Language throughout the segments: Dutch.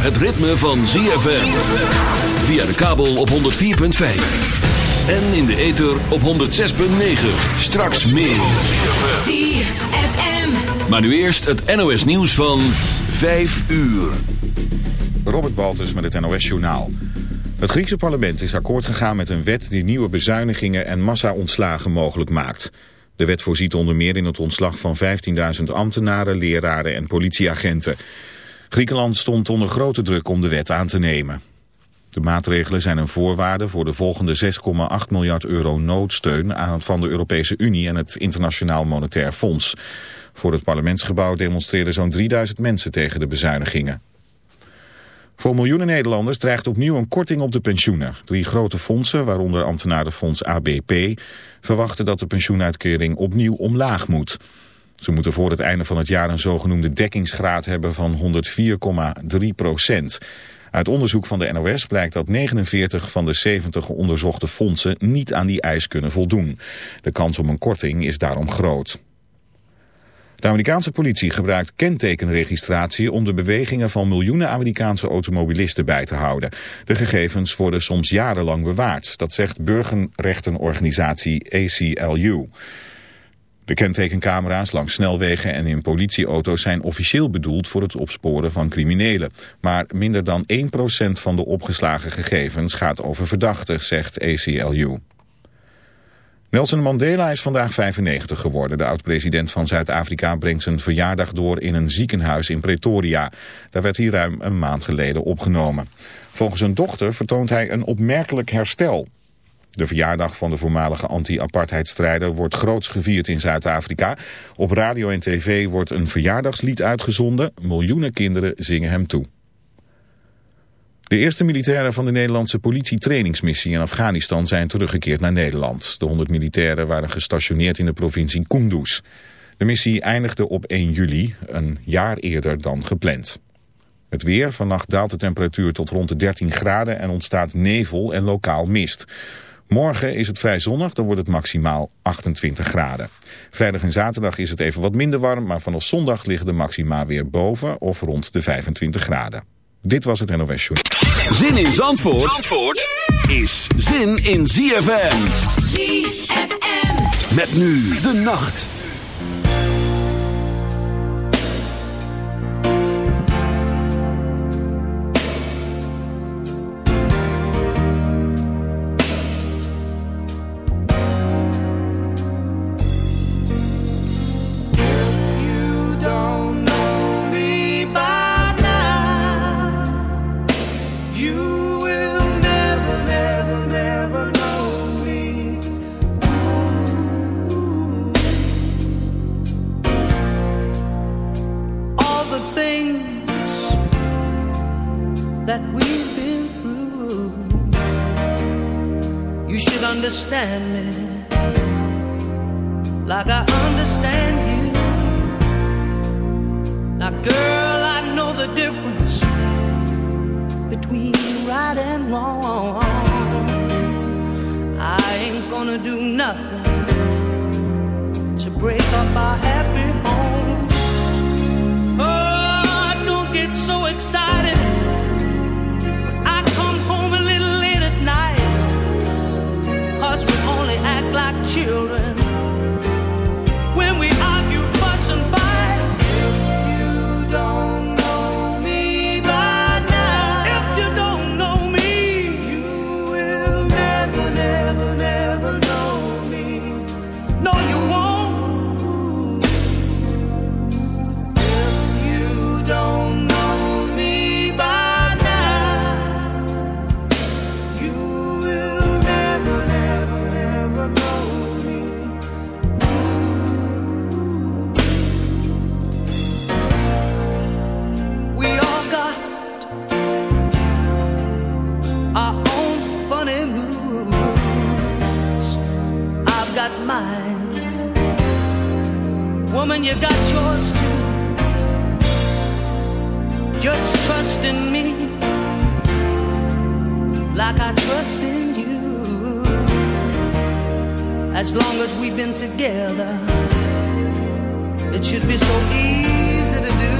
het ritme van ZFM. Via de kabel op 104.5. En in de ether op 106.9. Straks meer. ZFM. Maar nu eerst het NOS nieuws van 5 uur. Robert Baltus met het NOS Journaal. Het Griekse parlement is akkoord gegaan met een wet die nieuwe bezuinigingen en massa-ontslagen mogelijk maakt. De wet voorziet onder meer in het ontslag van 15.000 ambtenaren, leraren en politieagenten. Griekenland stond onder grote druk om de wet aan te nemen. De maatregelen zijn een voorwaarde voor de volgende 6,8 miljard euro noodsteun van de Europese Unie en het Internationaal Monetair Fonds. Voor het parlementsgebouw demonstreerden zo'n 3000 mensen tegen de bezuinigingen. Voor miljoenen Nederlanders dreigt opnieuw een korting op de pensioenen. Drie grote fondsen, waaronder ambtenarenfonds ABP, verwachten dat de pensioenuitkering opnieuw omlaag moet. Ze moeten voor het einde van het jaar een zogenoemde dekkingsgraad hebben van 104,3 procent. Uit onderzoek van de NOS blijkt dat 49 van de 70 onderzochte fondsen niet aan die eis kunnen voldoen. De kans op een korting is daarom groot. De Amerikaanse politie gebruikt kentekenregistratie om de bewegingen van miljoenen Amerikaanse automobilisten bij te houden. De gegevens worden soms jarenlang bewaard, dat zegt burgerrechtenorganisatie ACLU. De kentekencamera's langs snelwegen en in politieauto's zijn officieel bedoeld voor het opsporen van criminelen. Maar minder dan 1% van de opgeslagen gegevens gaat over verdachten, zegt ACLU. Nelson Mandela is vandaag 95 geworden. De oud-president van Zuid-Afrika brengt zijn verjaardag door in een ziekenhuis in Pretoria. Daar werd hij ruim een maand geleden opgenomen. Volgens een dochter vertoont hij een opmerkelijk herstel. De verjaardag van de voormalige anti-apartheidstrijder wordt groots gevierd in Zuid-Afrika. Op radio en tv wordt een verjaardagslied uitgezonden. Miljoenen kinderen zingen hem toe. De eerste militairen van de Nederlandse politietrainingsmissie in Afghanistan zijn teruggekeerd naar Nederland. De 100 militairen waren gestationeerd in de provincie Kunduz. De missie eindigde op 1 juli, een jaar eerder dan gepland. Het weer, vannacht daalt de temperatuur tot rond de 13 graden en ontstaat nevel en lokaal mist. Morgen is het vrij zonnig, dan wordt het maximaal 28 graden. Vrijdag en zaterdag is het even wat minder warm, maar vanaf zondag liggen de maxima weer boven of rond de 25 graden. Dit was het NOS Show. Zin in Zandvoort, Zandvoort is zin in ZFM. ZFM. Met nu de nacht. So easy to do.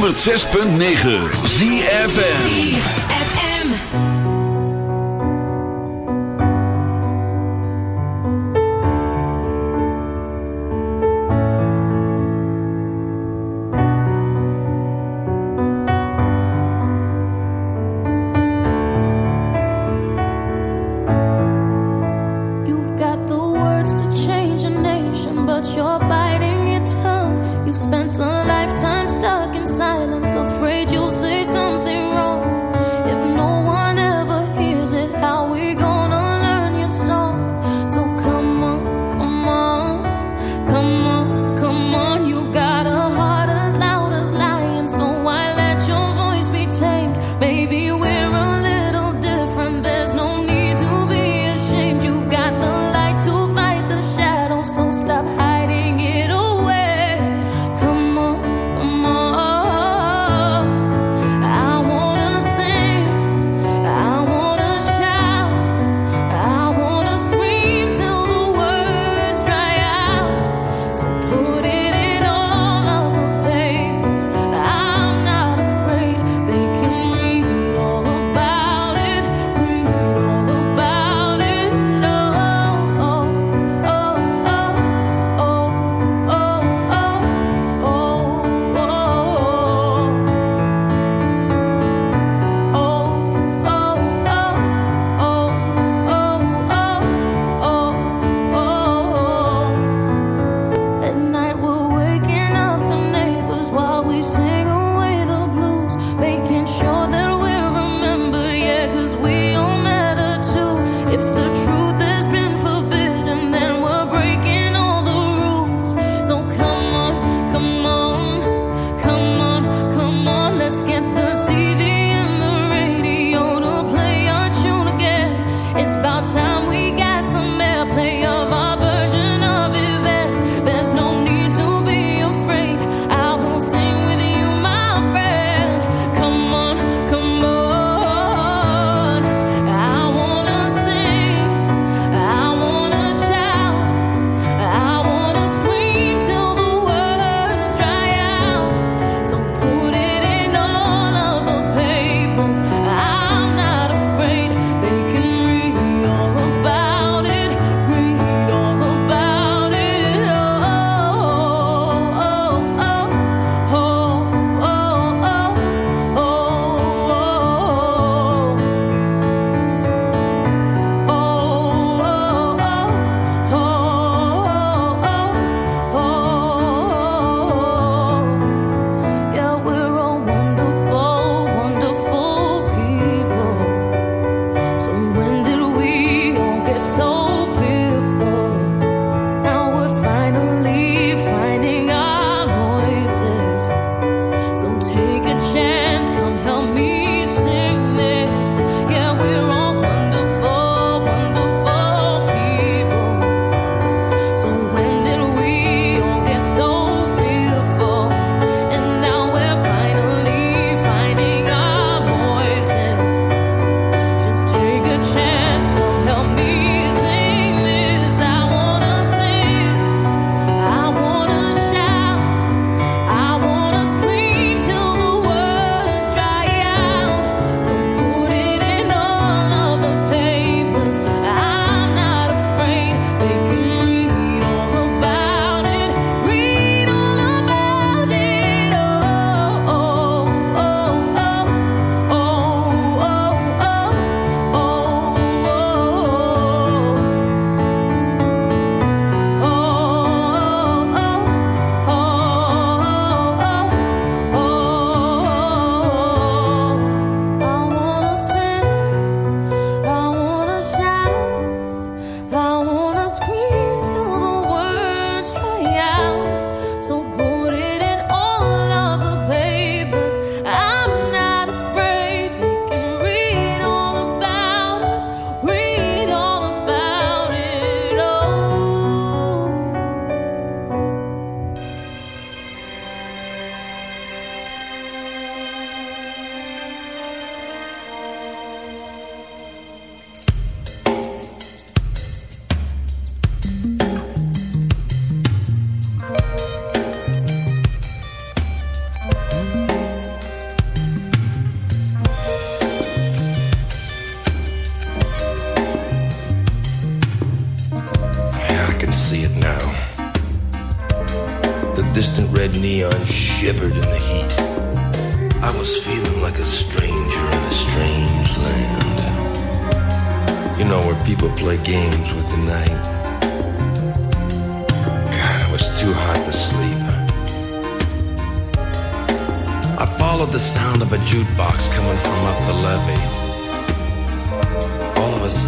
106.9 ZFM.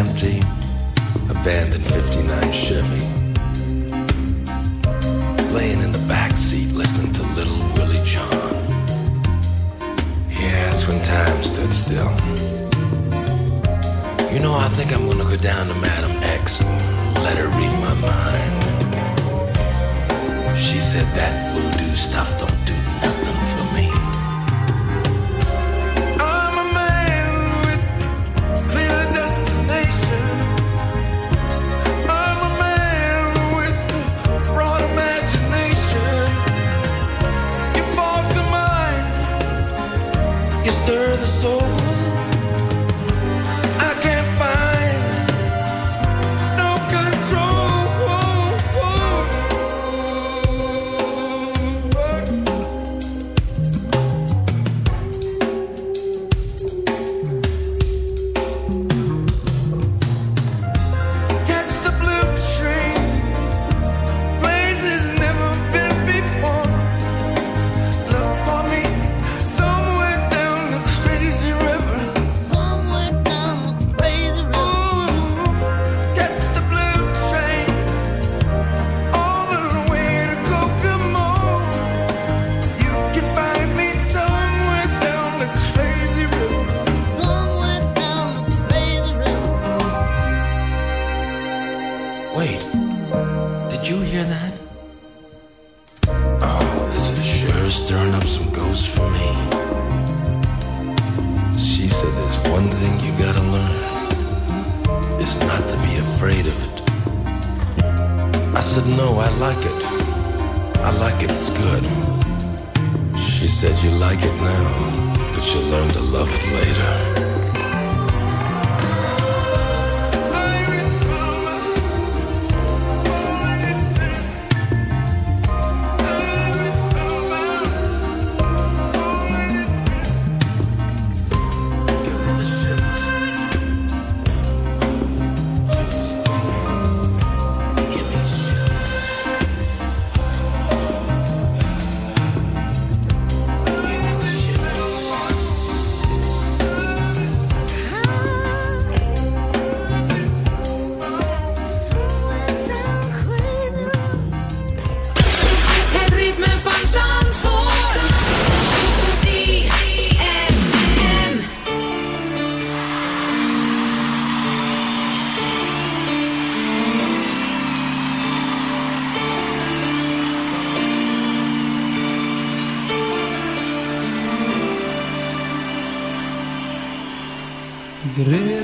empty.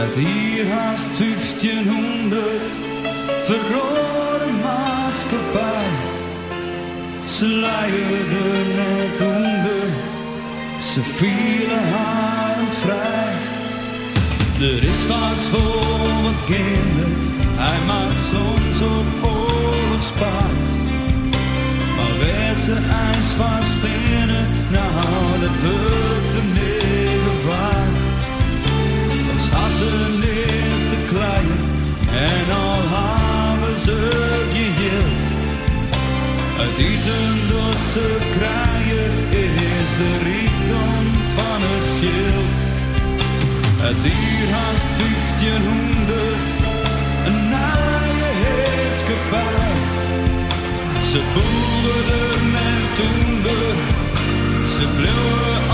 Uit hier haast 1500 verrode maatschappij. Ze leierden net onder, ze vielen haren vrij. Er is wat voor mijn kinderen, hij maakt soms op oorlogspaard. Maar werd ze ijs van stenen, naar alle wil Dan staan ze niet te klein en al hebben ze geheeld. Het eten dat ze krijgen is de rijkdom van het veld. Het dier haast 1500, een naaie heerskepaar. Ze boerden en toender, ze bleven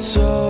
so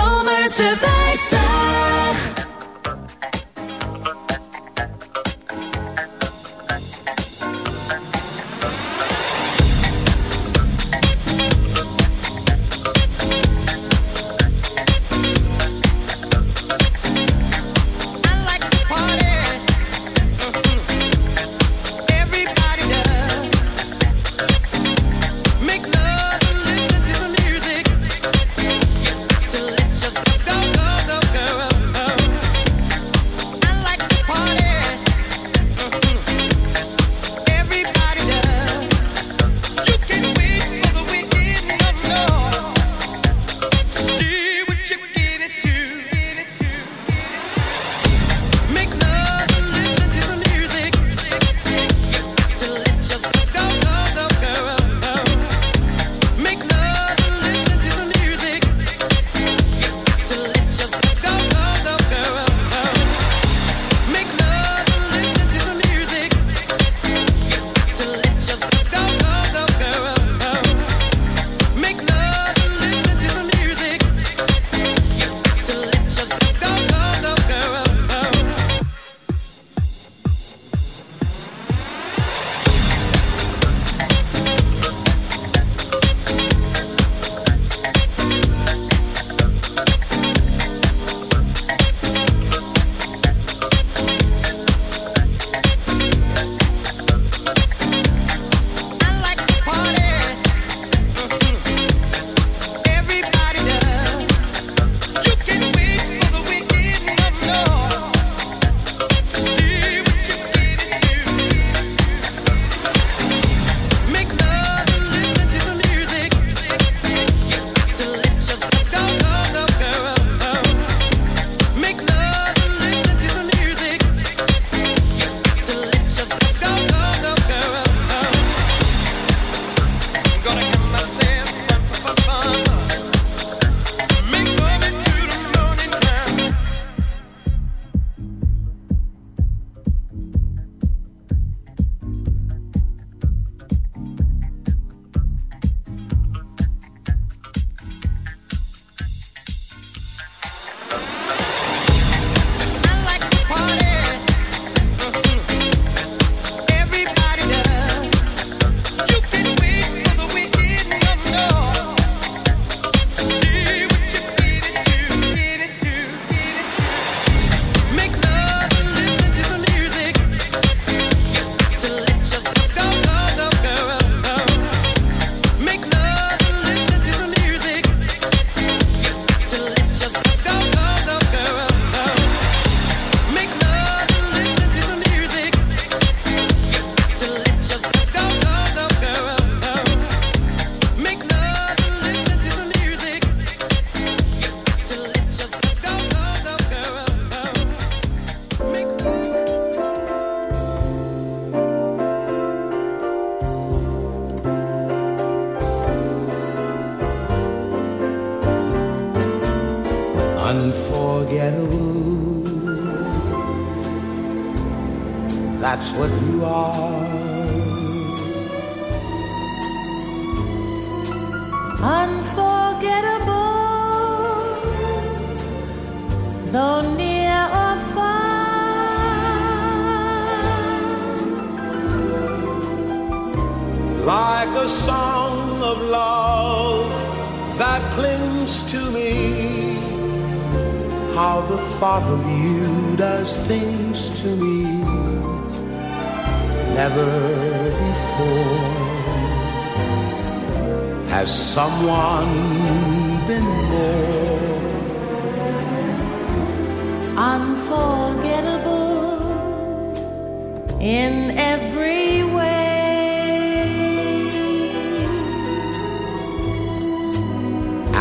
ze 50.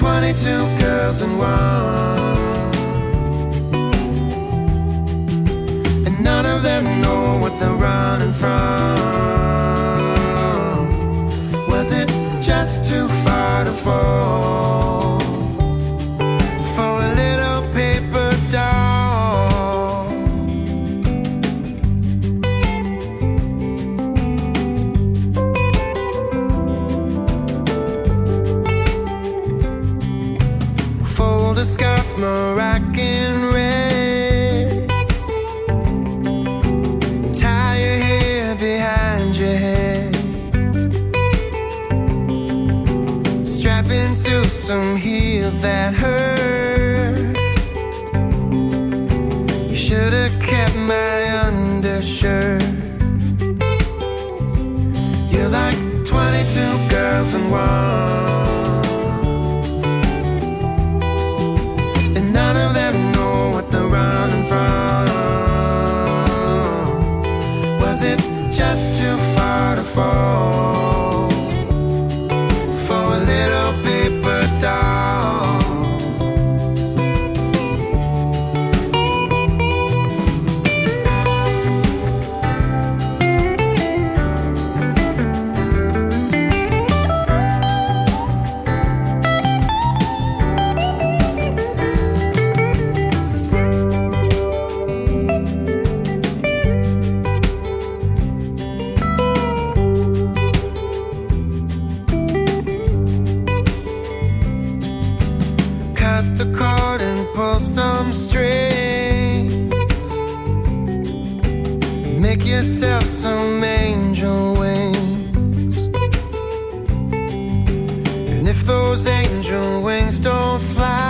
22 girls in one. And none of them know what they're running from. Was it just too far to fall? make yourself some angel wings. And if those angel wings don't fly,